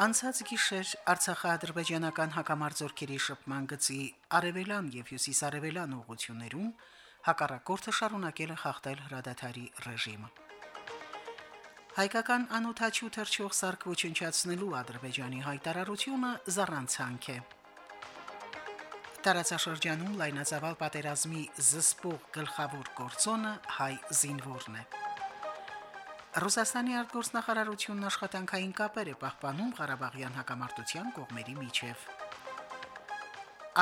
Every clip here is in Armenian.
Անցած գիշեր Արցախա-ադրբեջանական հակամարտությունների շփման գծի արևելան եւ հյուսիսարևելան ուղություններում հակառակորդը շարունակել է խախտել հրադադարի ռեժիմը։ Հայկական անօթաչու թրջող սարք ոչնչացնելու Ադրբեջանի հայտարարությունը զառանցանք է։ Տարածաշրջանում լայնածավալ պատերազմի զսպող գլխավոր գործոնը հայ զինվորն է։ Ռուսաստանի արտգործնախարարությունն աշխատանքային կապեր է պահպանում Ղարաբաղյան հակամարտության կողմերի միջև։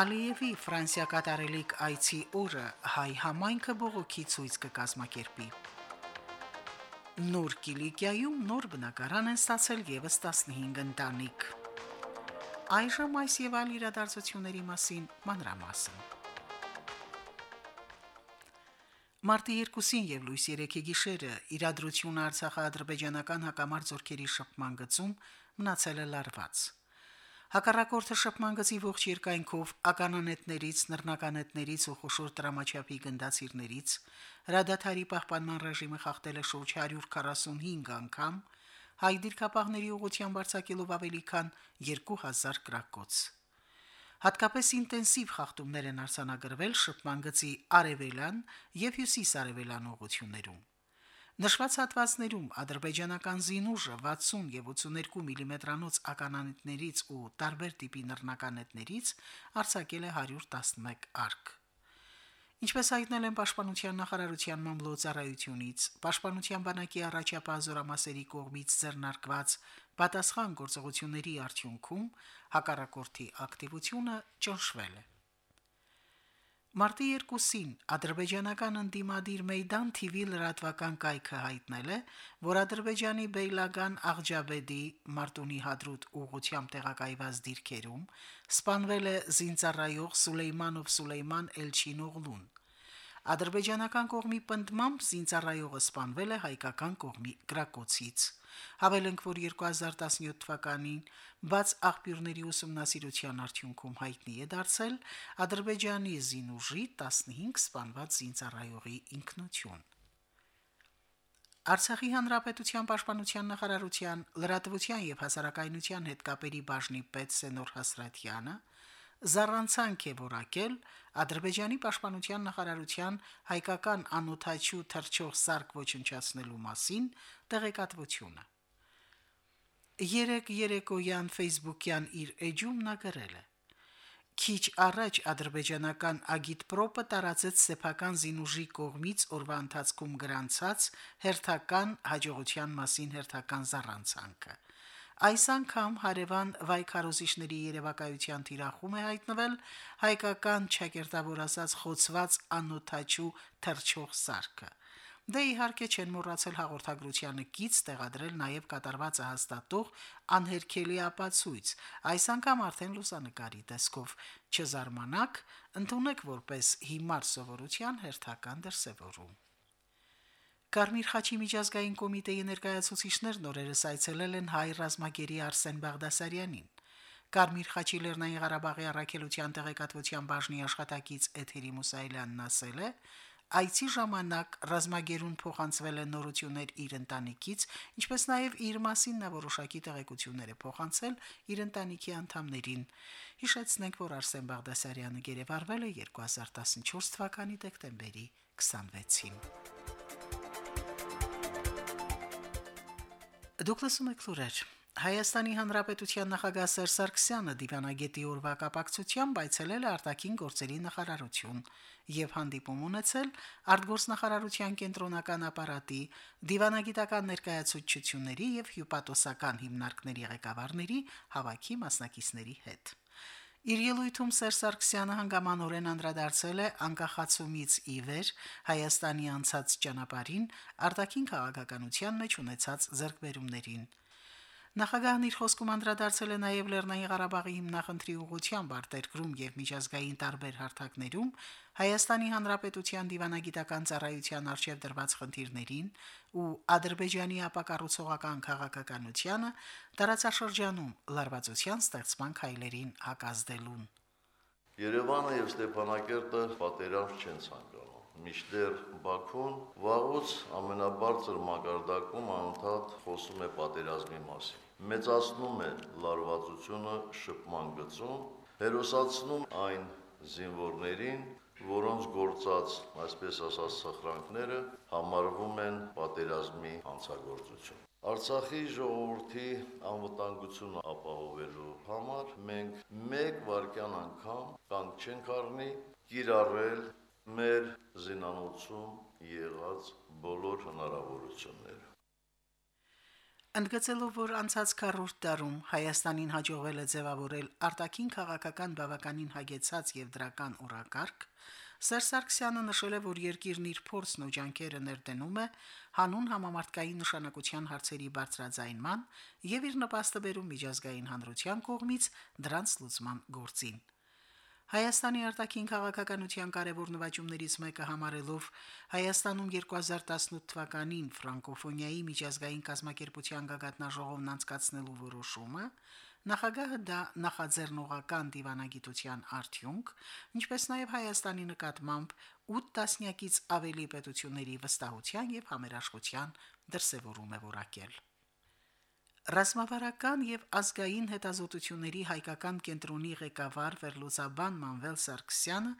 Ալիևի Ֆրանսիա կատարելիք այցի օրը հայ համայնքը բողոքի ցույց կկազմակերպի։ Նոր Կիլիկիայում նոր բնակարան են ստացել եւս 15 ընտանիք։ Այժմ այս եւ այլ իրադարձությունների մասին մանրամասն։ Մարտի 2-ին եւ լույս 3-ի գիշերը իրադրությունը Արցախա-ադրբեջանական հակամարտ զորքերի շփման գծում մնացել է լարված։ Հակառակորդը շփման գծի ողջ երկայնքով ականանետներից, նռնականետներից ու խոշոր դրամաչափի գնդացիրներից հրադադարի պահպանման ռեժիմը խախտել է շուրջ 145 անգամ, հայ դիրքապահների ուղղությամբ արձակելով ավելի քան 2000 գրակոց։ Հատկապես ինտենսիվ խախտումներ են արձանագրվել շփման գծի արևելան եւ հյուսիսարևելան ուղություններում։ Նշված հատվածներում ադրբեջանական զինուժը 60 եւ 82 մմ-անոց mm ականանետներից ու տարբեր տիպի նռնականետներից արձակել է 111 արկ։ Ինչպես հայտնել են Պաշտպանության նախարարության մամլոյցարայությունից, Պաշտպանության բանակի առաջապահ զորամասերի կողմից ձեռնարկված պատասխան գործողությունների արդյունքում հակառակորդի ակտիվությունը ճնշվել է։ Մարտի 2-ին ադրբեջանական ընդդիմադիր Մեյդան TV լրատվական կայքը հայտնել է, որ Ադրբեջանի Բեյլագան Աղջաբեդի Մարտունի Հադրուտ ուղությամբ տեղակայված դիրքերում սպանվել է զինծառայող Սուլեյմանով Սուլեյման Էլչինօղլուն։ Ադրբեջանական կողմի պնդմամբ զինծառայողը սպանվել է հայկական կողմի գրակոցից։ Հավելենք, որ 2017 թվականին բաց աղբյուրների ուսումնասիրության արդյունքում հայտնի է դարձել Ադրբեջանի զինուժի 15 սպանված զինծառայողի ինքնություն։ Արցախի հանրապետության պաշտպանության նախարարության լրատվության եւ հասարակայնության հետ կապերի բաժնի պետ Սենոր Հասրատյանը զառանցանք է որակել Ադրբեջանի պաշտպանության նախարարության հայկական անօթաչու թրջող սարք ոչնչացնելու մասին տեղեկատվությունը։ Երեք երեկոյան Facebook-յան իր էջում նա գրել է. Քիչ առաջ ադրբեջանական ագիտպրոպը տարածեց սեփական զինուժի կողմից օրվա ընթացքում գրանցած հերթական հաջողության մասին հերթական զառանցանքը։ Այս անգամ հարևան վայքարոզիչների երևակայության թիրախում է հայտնվել հայկական ճակերտավոր ասած խոցված անոթաչու թրջող սարքը։ Դե իհարկե չեն մոռացել հաղորդագրությանը կից տեղադրել նաև կատարվածը հաստատող անհերքելի ապացույց, այս անգամ արդեն լուսանկարի տեսքով։ Չզարմանաք, ընդունեք որպես հիմար սովորության հերթական դրսևորում։ Կարմիր խաչի միջազգային կոմիտեի ներկայացուցիչներն օրերս այցելել են հայ ռազմագերի Արսեն Բաղդասարյանին։ Կարմիր խաչի Լեռնային Ղարաբաղի առաքելության տեղեկատվության բաժնի աշխատակից Էթերի Մուսայելյանն ասել է, Այցի ժամանակ ռազմագերուն փոխանցվել են նորություններ իր ընտանիքից, ինչպես նաև իր մասին նա որոշակի տեղեկություններ է փոխանցել իր ընտանիքի անդամներին։ Հիշեցնենք, որ Արսեն Բաղդասարյանը գերեվարվել է 2014 թվականի դեկտեմբերի 26-ին։ Դուք լսում եք լուրեր։ Հայաստանի Հանրապետության նախագահ Սերժ Սարգսյանը դիվանագետի օրվա կապակցությամբ այցելել է արտաքին գործերի նախարարություն եւ հանդիպում ունեցել արտգործնախարարության կենտրոնական ապարատի դիվանագիտական ներկայացուցչությունների եւ հյուպատոսական հիմնարկների ղեկավարների հավաքի մասնակիցների հետ։ Իր ելույթում Սերժ Սարգսյանը հանգամանորեն անդրադարձել է անկախացումից ի վեր Հայաստանի անցած ճանապարհին արտաքին քաղաքականության մեջ ունեցած ձեռքբերումներին։ Նախագահն իր խոսքում անդրադարձել է նաև Լեռնային Ղարաբաղի հիմնախնդրի ուղղությամբ արտերկրում եւ միջազգային տարբեր հարթակներում Հայաստանի Հանրապետության դիվանագիտական ծառայության արչեւ դրված խնդիրներին ու Ադրբեջանի ապակառուցողական քաղաքականությանը տարածաշրջանում լարվածության ստեղծման քայլերին հակազդելուն։ Երևանը եւ Ստեփանակերտը պատերազմ չեն ցանկանում միշտեր Բաքուն վաղուց ամենաբարձր մակարդակում անընդհատ խոսում է պատերազմի մասին։ Մեծացնում է լարվածությունը շփման գծում, հերոսացնում այն զինվորներին, որոնց գործած, այսպես ասած, սխրանքները համարվում են պատերազմի հանցագործություն։ Արցախի ժողովրդի անվտանգությունը ապահովելու համար մենք մեկ վարքյան անգամ կանգ չենք առնի կիրառել մեր զինանոցում եղած բոլոր հնարավորությունները։ Ընդգծելով, որ անցած քառորդ դարում Հայաստանին հաջողվել է ձևավորել արտաքին քաղաքական բավականին հագեցած եւ դրական օրակարգ, Սերժ Սարգսյանը նշել է, որ երկիրն իր փորձն ու ջանքերը ներդնում է հանուն համամարտկային նշանակության հարցերի բարձրաձայնման եւ իր նպաստը բերում միջազգային հանրության կողմից դրանց լուծման գործին։ Հայաստանի արտաքին քաղաքականության կարևոր նվաճումներից մեկը համարելով Հայաստանում 2018 թվականին ֆրանկոֆոնիայի միջազգային կազմակերպության գագաթնաժողովն անցկացնելու որոշումը նախագահը դա նախաձեռնողական դիվանագիտության արդյունք, ինչպես նաև Հայաստանի նկատմամբ 8 տասնյակից ավելի պետությունների վստահության եւ համերաշխության դրսեւորում է որակել։ Ռազմավարական եւ ազգային հետազոտությունների հայկական կենտրոնի ղեկավար Վերլուծաբան Մանվել Սարգսյանը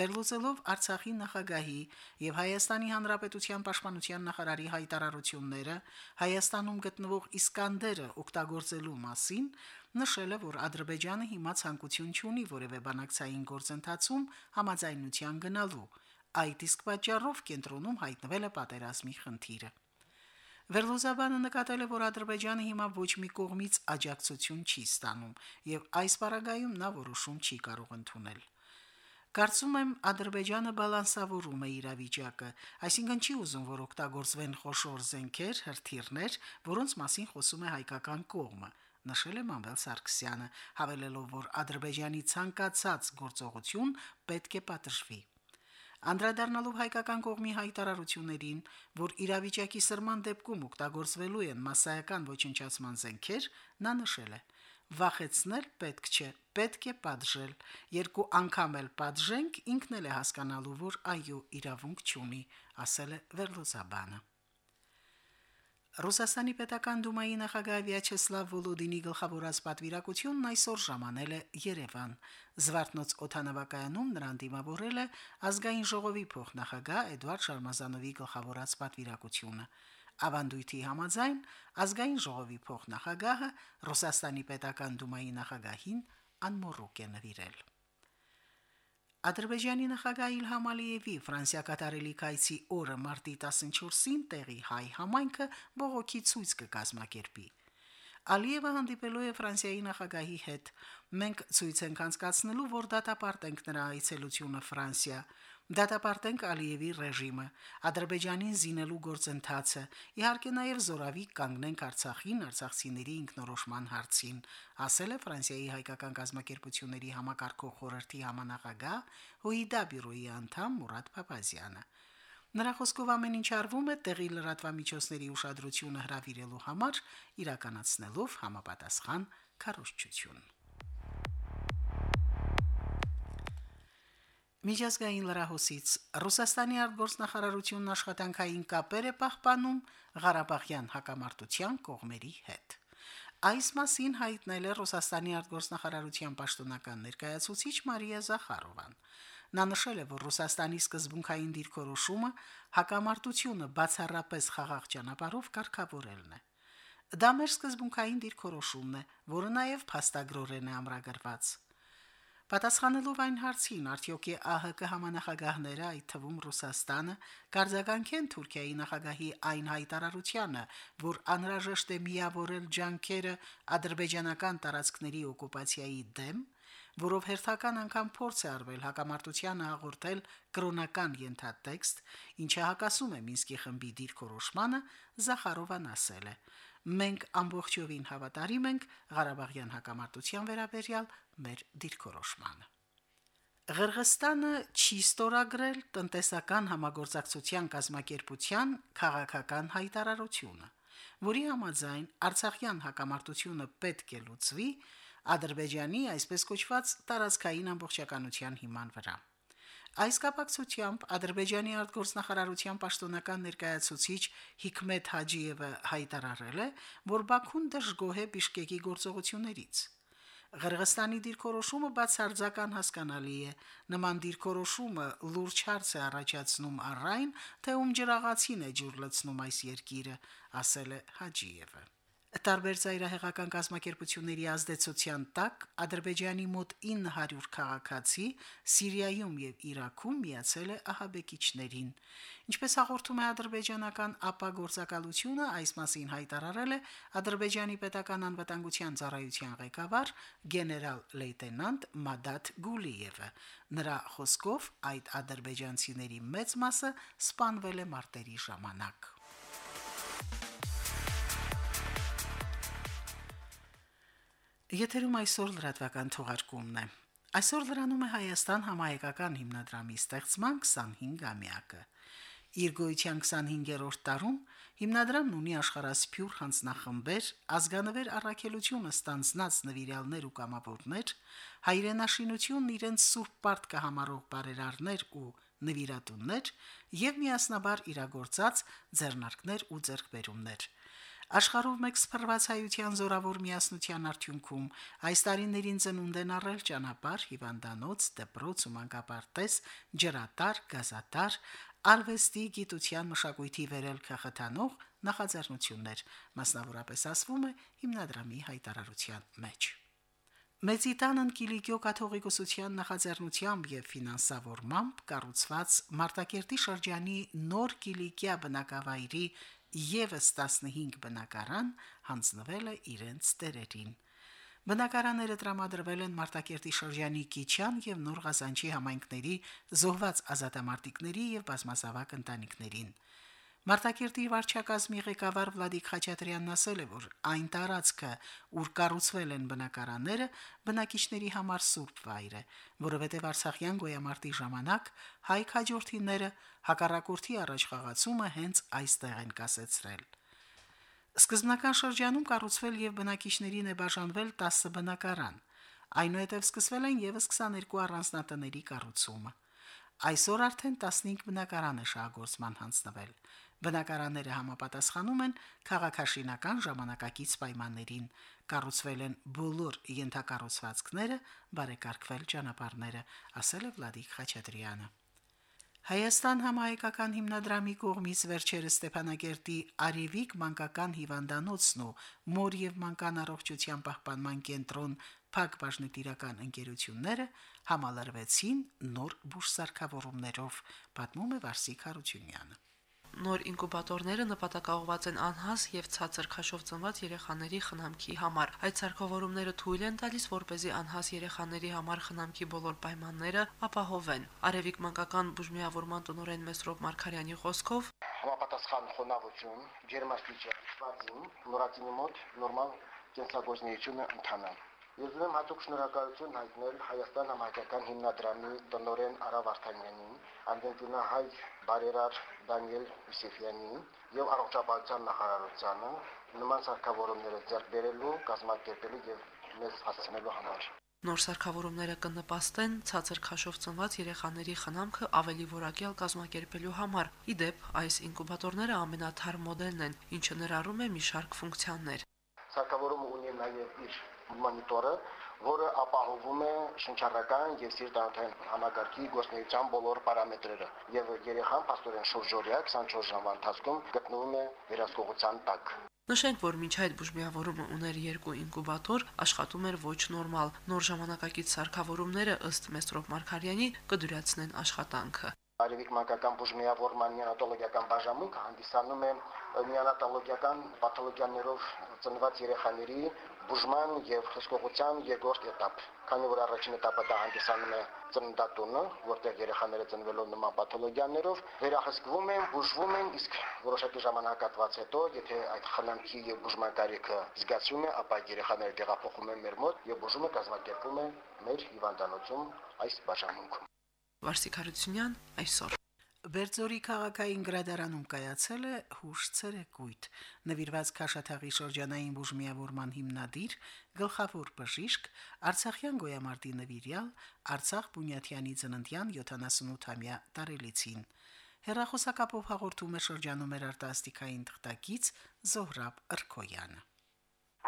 վերլուծելով Արցախի նախագահի եւ Հայաստանի Հանրապետության պաշտպանության նախարարի հայտարարությունները Հայաստանում գտնվող Իսկանդերը օգտագործելու մասին նշել է, որ Ադրբեջանը հիմա ցանկություն չունի որևէ բանակցային գործընթացում համաձայնության գնալու։ Այդ իսկ պատճառով կենտրոնում հայտնվել է պատերազմի խնդիրը։ Վերլուզաբանը նկատել է, որ Ադրբեջանը հիմա ոչ մի կողմից աջակցություն չի ստանում եւ այս պարագայում նա որոշում չի կարող ընդունել։ Կարծում եմ Ադրբեջանը բալանսավորում է իրավիճակը, այսինքն չի ուզում, որ օգտագործվեն խոշոր զենքեր, հրթիռներ, որոնց մասին խոսում է հայկական կողմը նշել է Մանվել Սարգսյանը, հավելելով, որ Ադրբեջանի ցանկացած գործողություն պետք է պատժվի։ Անդրադառնալով հայկական կողմի հայտարարություններին, որ իրավիճակի սրման դեպքում օգտագործվելու են massայական ոչնչացման զենքեր, նա նշել է. «Վախեցնել պետք չէ, պետք է պատժել։ Երկու անգամ էլ պատժենք, ինքն էլ է հասկանալու, որ այո, իրավունք չունի», ասել է Վերլոզաբանը։ Ռուսաստանի պետական դումայի նախագահ Վյաչեսլավ Վոլոդինի գլխավորած պատվիրակությունն այսօր ժամանել է Երևան։ Զվարթնոց օթանավակայանում նրան դիմավորել է ազգային ժողովի փոխնախագահ Էդվարդ Շարմազանովի գլխավորած պատվիրակությունը։ Ավանդույթի համաձայն ազգային ժողովի փոխնախագահը Ռուսաստանի պետական դումայի նախագահին անմոռուկ է նվիրել։ Ադրբեջանի նախագահ Իլհամ Ալիևի Ֆրանսիա կատարելի կայցի օրը մարտի 14-ին տեղի հայ համայնքը բողոքի ցույց կկազմակերպի։ Ալիևը հանդիպելու է Ֆրանսիայի նախագահի հետ։ Մենք ցույց ենք անցկացնելու, որ դատապարտենք նրա այցելությունը Ֆրանսիա, դատապարտենք Ալիևի ռեժիմը, Ադրբեջանին զինելու գործընթացը, իհարկե նաև զորավի կանգնենք Արցախին, արցախցիների ինքնորոշման հարցին, ասել է Ֆրանսիայի հայկական գազམ་ակերպությունների համակարգող խորհրդի համանախագահ Հույդա բյուրոյի անդամ Մուրադ Փափազյանը։ Նրա խոսքով ամեն ինչ արվում է տեղի լրատվամիջոցների ուշադրությունը հրավիրելու համար, իրականացնելով համապատասխան քարոշչություն։ Միջազգային լրահոսից Ռուսաստանի արտգործնախարարությունն աշխատանքային կապեր է պահպանում Ղարաբաղյան հակամարտության կողմերի հետ։ Այս մասին հայտնել է Ռուսաստանի արտգործնախարարության պաշտոնական ներկայացուցիչ Մարիա Զախարովան։ Նա նշել է, որ Ռուսաստանի սկզբունքային դիրքորոշումը հակամարտությունը բացառապես խաղաղ ճանապարհով կարգավորելն է։ Դա մեր սկզբունքային դիրքորոշումն է, որը նաև փաստագրորեն է ամրագրված։ Պատասխանելով այն հարցին, արդյոք ԱՀԿ համանախագահները, այդ թվում Ռուսաստանը, կարձագանքեն Թուրքիայի նախագահի այն հայտարարությանը, որ անհրաժեշտ է միավորել ջանքերը ադրբեջանական տարածքների օկուպացիայի դեմ, որով հերթական անգամ փորձ է արվել հակամարտությանը հաղորդել կրոնական ենթատեքստ, ինչը հակասում է Մինսկի խմբի դիրքորոշմանը, Զախարովան ասել է. Մենք ամբողջովին հավատարիմ ենք Ղարաբաղյան հակամարտության վերաբերյալ մեր դիրքորոշմանը։ Ղրղստանը չի ստորագրել տնտեսական համագործակցության կազմակերպության քաղաքական հայտարարությունը, որի համաձայն Արցախյան հակամարտությունը պետք է լուծվի Ադրբեջանի այսպես կոչված տարածքային ամբողջականության հիման վրա։ Այս կապակցությամբ Ադրբեջանի արտգործնախարարության պաշտոնական ներկայացուցիչ Հիկմետ Հաջիևը հայտարարել է, որ Բաքուն դժգոհ է Բիշկեկի գործողություններից։ Ղրղստանի դիրքորոշումը բացարձական հասկանալի է։ Նման դիրքորոշումը լուրջ հարց է առաջացնում առայն, թե ում ջրաղացին է ջուր լցնում այս երկիրը, ասել է Հաջիևը։ Տարբեր ծայրահեղական կազմակերպությունների ազդեցության տակ Ադրբեջանի մոտ 900 քաղաքացի Սիրիայում եւ Իրաքում միացել է ահաբեկիչներին։ Ինչպես հաղորդում է ադրբեջանական ԱՊԱ գործակալությունը, այս մասին հայտարարել է Ադրբեջանի պետական անվտանգության ծառայության ղեկավար գեներալ լեյտենանտ Մադատ Գուլիևը։ Նրա խոսքով այդ ադրբեջանցիների մեծ մասը սպանվել է մարտերի ժամանակ։ Եթերում այսօր լրատվական թողարկումն է։ Այսօր լրանում է Հայաստան համահայկական հիմնադրամի ստեղծման 25-ամյակը։ Իր գոյության 25-րդ տարում հիմնադրամն ունի աշխարհասփյուր հանձնախմբեր, ազգանվեր առաքելությունը ստանձնած նվիրալներ ու կամավորներ, հայրենաշինությունն իրենց սուրբ պարտքը համարող բարերարներ ու նվիրատուններ եւ միասնաբար իրագործած ձեռնարկներ ու ձեռքբերումներ։ Աշխարհով մեկ սփռված հայության զորավոր միասնության արդյունքում այս տարիներին ծնունդ են առել ճանապարհ, հիվանդանոց, դպրոց ու մանկապարտեզ, ջրատար, գազատար, արվեստի, գիտության, մշակույթի վերելքը խթանող նախաձեռնություններ, մասնավորապես ասվում է հիմնադրամի հայտարարության մեջ։ Մեծիտանն Կիլիկիո կաթողիկոսության նախաձեռնությամբ եւ ֆինանսավորմամբ կառուցված Մարտակերտի շրջանի նոր Կիլիկիա բնակավայրի եւս 15 բնակարան հանձնվել է իրենց տերերին։ Բնակարանները տրամադրվել են Մարտակերտի շրջանի Կիչյան եւ Նոր Ղազանչի համայնքների զոհված ազատամարտիկների եւ բազմազավակ ընտանիքներին։ Մարտակերտի վարչակազմի ղեկավար Վլադիկ Խաչատրյանն ասել է, որ այն տարածքը, ուր կառուցվել են բնակարանները, բնակիչների համար սուրբ վայր է, որովհետև Արցախյան գոյամարտի ժամանակ հայ քաջորդիները հակառակորդի առաջխաղացումը հենց այստեղ են կասեցրել։ Սկզբնական շրջանում կառուցվել եւ բնակիչներին է բաժանվել 10 բնակարան։ Այնուհետև սկսվել են եւս 22 առանձնատների կառուցումը։ Այսօր արդեն 15 բնակարան է շահգործման հանձնվել։ Բնակարանները համապատասխանում են քաղաքաշինական ժամանակակից պայմաններին։ Կառուցվել են բոլոր ենթակառուցվածքները, բարեկարգվել ճանապարհները, ասել է Վլադիկ Խաչատրյանը։ Հայաստան համահայկական հիմնադրամի կողմից վերջերս Ստեփանագերտի Արևիկ մանկական հիվանդանոցն ու Մոր եւ մանկան առողջության պահպանման կենտրոն Փակ բաժնետիրական ընկերությունները համալրվեցին նոր բուժսարքավորումներով, պատմում է Վարսիկ Հարությունյանը նոր ինկուբատորները նպատակաուղված են անհաս եւ ցածր քաշով ծնված երեխաների խնամքի համար։ Այդ սարքավորումները թույլ են տալիս, որ เป զի անհաս երեխաների համար խնամքի բոլոր պայմանները ապահովեն։ Արևիկ մանկական բուժմիավորման տնօրեն Մեսրոպ Մարկարյանի խոսքով համապատասխան խոնավություն, ջերմաստիճան, վազին, նորատինի մոտ նորմալ կենսագործունեությունը ընթանա։ Ես ուզում հատուկ շնորհակալություն հայտնել Հայաստան համահայկական հիմնադրամի տնօրեն Արա Վարդանյանին, Արգենտինահայ բարերար Դանիել Միսեֆյանին եւ առողջապահության նախարարությանը նման սարքավորումները ձեռք բերելու, կազմակերպելու եւ մեզ հասցնելու համար։ Նոր սարքավորումները կնպաստեն ցածր քաշով ծնված երեխաների խնամքը ավելի որակյալ կազմակերպելու համար։ Իդեպ, այս ինկուբատորները ամենաթարմ մոդելն են, ինչը ներառում է մի շարք ֆունկցիաներ։ Սարքավորումը ունի նաև իր մոնիտորը, որը ապահովում է շնչառական եւ սիրտանոթային համակարգի գործնեության բոլոր պարամետրերը եւ երեխան աստորեն շուրջօրյա 24 ժամվա ընթացքում գտնվում է վերահսկողության տակ։ Նշենք, որ մինչ այդ բուժմիավորումը ուներ երկու ինկուբատոր, աշխատում էր ոչ նորմալ։ Նոր ժամանակակից սարքավորումները ըստ Մեստրոպ Մարկարյանի կդյուրացնեն աշխատանքը։ Արևիկ մանկական բուժմիավորման նեոնատոլոգիական բաժանմունքը հանդիսանում է նեոնատոլոգիական պաթոլոգիաներով ծնված երեխաների բուժման եւ հսկողության երկրորդ этап։ Քանի որ առաջին этаպը դա հանդիսանում է ծննդատունը, որտեղ երեխաները ծնվելով նման պաթոլոգիաներով վերահսկվում են, բուժվում են, իսկ որոշակի ժամանակակից հետո, եթե այդ խնամքի եւ բուժման տարիքը զգացում է, ապա երեխաները տեղափոխվում են մեր մոտ եւ բուժումը կազմակերպվում է մեր հիվանդանոցում այս բաժանմունքում։ Վարսիկ Հարությունյան այսօր Բերձորի քաղաքային գրադարանում կայացել է հուշ ցերեկույթ։ Նվիրված Քաշաթաղի շրջանային բուժմիավորման հիմնադիր գլխավոր բժիշկ Արցախյան գոյամարտի նվիրյալ Արցախ Բունյաթյանի ծննդյան 78-ամյա տարելիցին։ Հերախոսակապով հաղորդում է շրջանում էր արտասթիկային թղթակից Զոհրաբ Ըրքոյանը։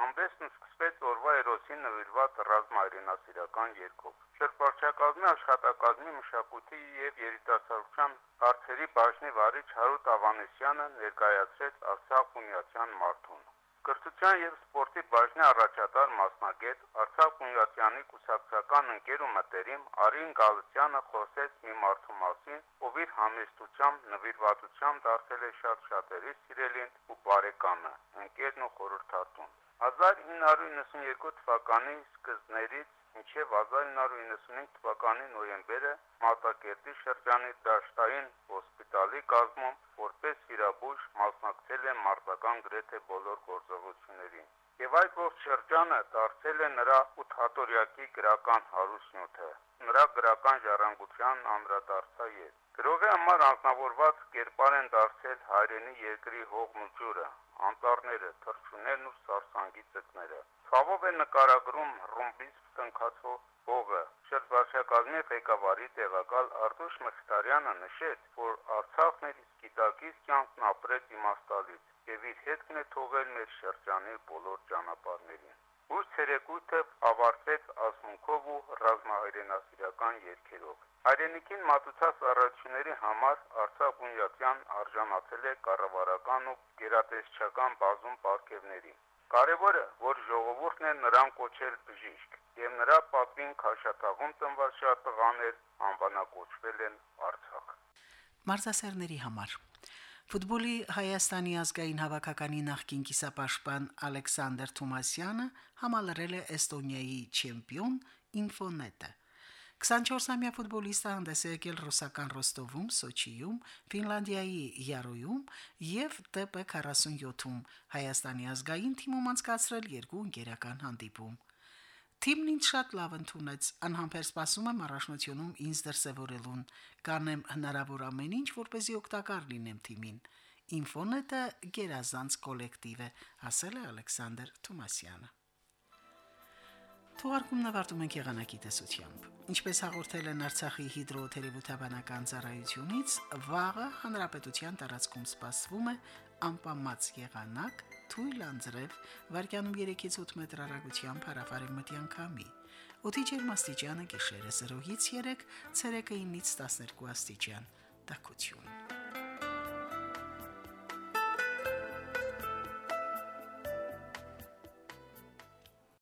Համբեսն սկսվեց օրվա երոսին նվիրված ռազմայրենասիրական երկով։ Շրջակազմի աշխատակազմի մշակույթի եւ երիտասարդության հարցերի բաժնի վարիչ Հարութ Ավանեսյանը ներկայացրեց Արցախ Բունյացյան մարդուն։ Կրթության եւ սպորտի բաժնի առաջատար մասնագետ Արցախ Բունյացյանի կուսակցական ընկեր ու մտերիմ Արին Գալստյանը խոսեց մի մարդու մասին, ով իր համեստությամբ նվիրվածությամբ դարձել է շատ շատերի սիրելին ու բարեկամը, ընկերն ու խորհրդատուն։ 1992 թվականի սկզբներից մինչև 1995 թվականի նոյեմբերը Մարտակերտի շրջանի Դաշտային հոսպիտալի կազմում որպես վիրաբույժ մասնակցել է մարտական գրեթե բոլոր գործողություններին։ Եվ այդ ողջ շրջանը դարձել է նրա 800-յակի գրական հարուսնյութը, նրա գրական ժառանգության անդրադարձայետ։ Գրողի համար անznավորված կերպար են դարձել հայրենի երկրի հողն ու ջուրը, անտառները, թռչուններն ու սարսանգի ծկները։ Ցավով է նկարագրում ռումբից տնքացող հողը։ Շրջվարշակազմի ղեկավարի տեղակալ Արտուշ Մխիթարյանը նշեց, որ Արցախն իր սկիտակից կյանքն ապրեց իմաստալից եւ իր հետքն է թողել մեր շրջանի բոլոր ճանապարհներին։ Ուր ցերեկույթը ավարտվեց ասմունքով ու ռազմահայրենասիրական երգերով։ Հայրենիքին մատուցած առաջինների համար Արցախ բունյացյան արժանացել է կառավարական ու գերատեսչական բազում պարգևների։ Կարևորը, որ ժողովուրդն է նրան կոչել բժիշկ, եւ նրա պատվին Քաշաթաղում ծնված շատ տղաներ անվանակոչվել են Արցախ։ Մարզասերների համար Ֆուտբոլի Հայաստանի ազգային հավաքականի նախկին կիսապաշտպան Ալեքսանդր Թոմասյանը համալրել է Էստոնիայի չեմպիոն Ինֆոնետը։ 24-ամյա ֆուտբոլիստը հանդես է եկել ռուսական Ռոստովում, Սոչիում, Ֆինլանդիայի Յարոյում եւ ՏՊ47-ում Հայաստանի ազգային թիմում անցկացրել երկու ընկերական հանդիպում։ Թիմն ինձ շատ լավ ընդունեց, անհամբեր սպասում եմ առաջնությունում ինձ դրսևորելուն։ Կանեմ հնարավոր ամեն ինչ, որպեսզի օգտակար լինեմ թիմին։ Ինֆոնետը գերազանց կոլեկտիվ է, ասել է Ալեքսանդր Թոմասյանը։ Թողարկումն ավարտում ենք եղանակի տեսությամբ։ Ինչպես հաղորդել են Արցախի հիդրոթերապևտաբանական ծառայությունից, վաղը հանրապետության տարածքում սպասվում է անպամած եղանակ, թույլ անձրև, վարկյանում 3-ից 8 մետր հեռագությամբ հարավարեմտյան քամի։ Օդի ջերմաստիճանը գիշերը 0-ից 3, ցերեկը 9-ից 12 աստիճան։ Տակություն։